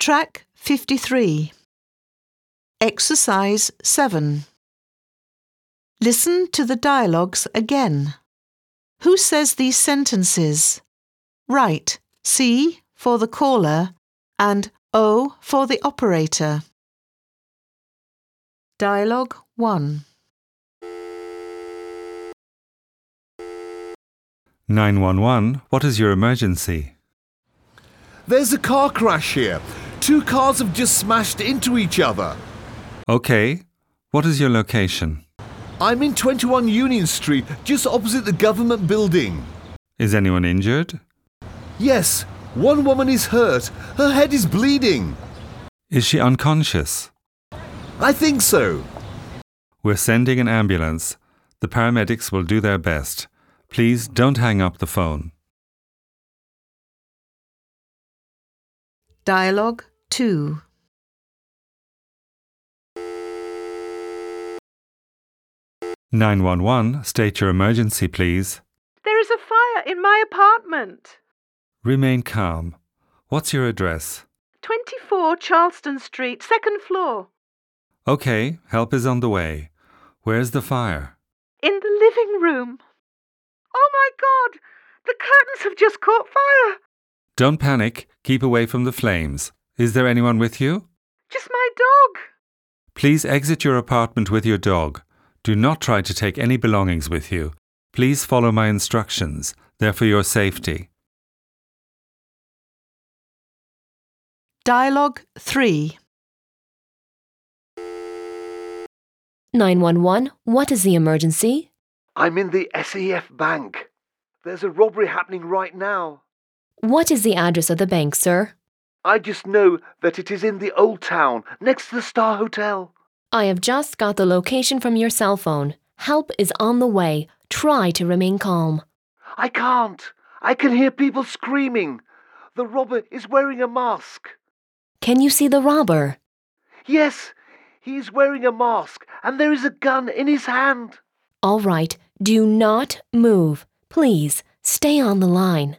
Track 53. Exercise 7. Listen to the dialogues again. Who says these sentences? Write C for the caller and O for the operator. Dialogue 1. 911, what is your emergency? There's a car crash here. Two cars have just smashed into each other. Okay, what is your location? I'm in 21 Union Street, just opposite the government building. Is anyone injured? Yes, one woman is hurt. Her head is bleeding. Is she unconscious? I think so. We're sending an ambulance. The paramedics will do their best. Please don't hang up the phone. Dialogue 2. Nine one one, state your emergency, please. There is a fire in my apartment. Remain calm. What's your address? 24 Charleston Street, second floor. Okay, help is on the way. Where's the fire? In the living room. Oh my god! The curtains have just caught fire! Don't panic. Keep away from the flames. Is there anyone with you? Just my dog! Please exit your apartment with your dog. Do not try to take any belongings with you. Please follow my instructions. They're for your safety. Dialogue 3. 911, what is the emergency? I'm in the SEF Bank. There's a robbery happening right now. What is the address of the bank, sir? I just know that it is in the Old Town, next to the Star Hotel. I have just got the location from your cell phone. Help is on the way. Try to remain calm. I can't. I can hear people screaming. The robber is wearing a mask. Can you see the robber? Yes, he is wearing a mask, and there is a gun in his hand. All right, do not move. Please stay on the line.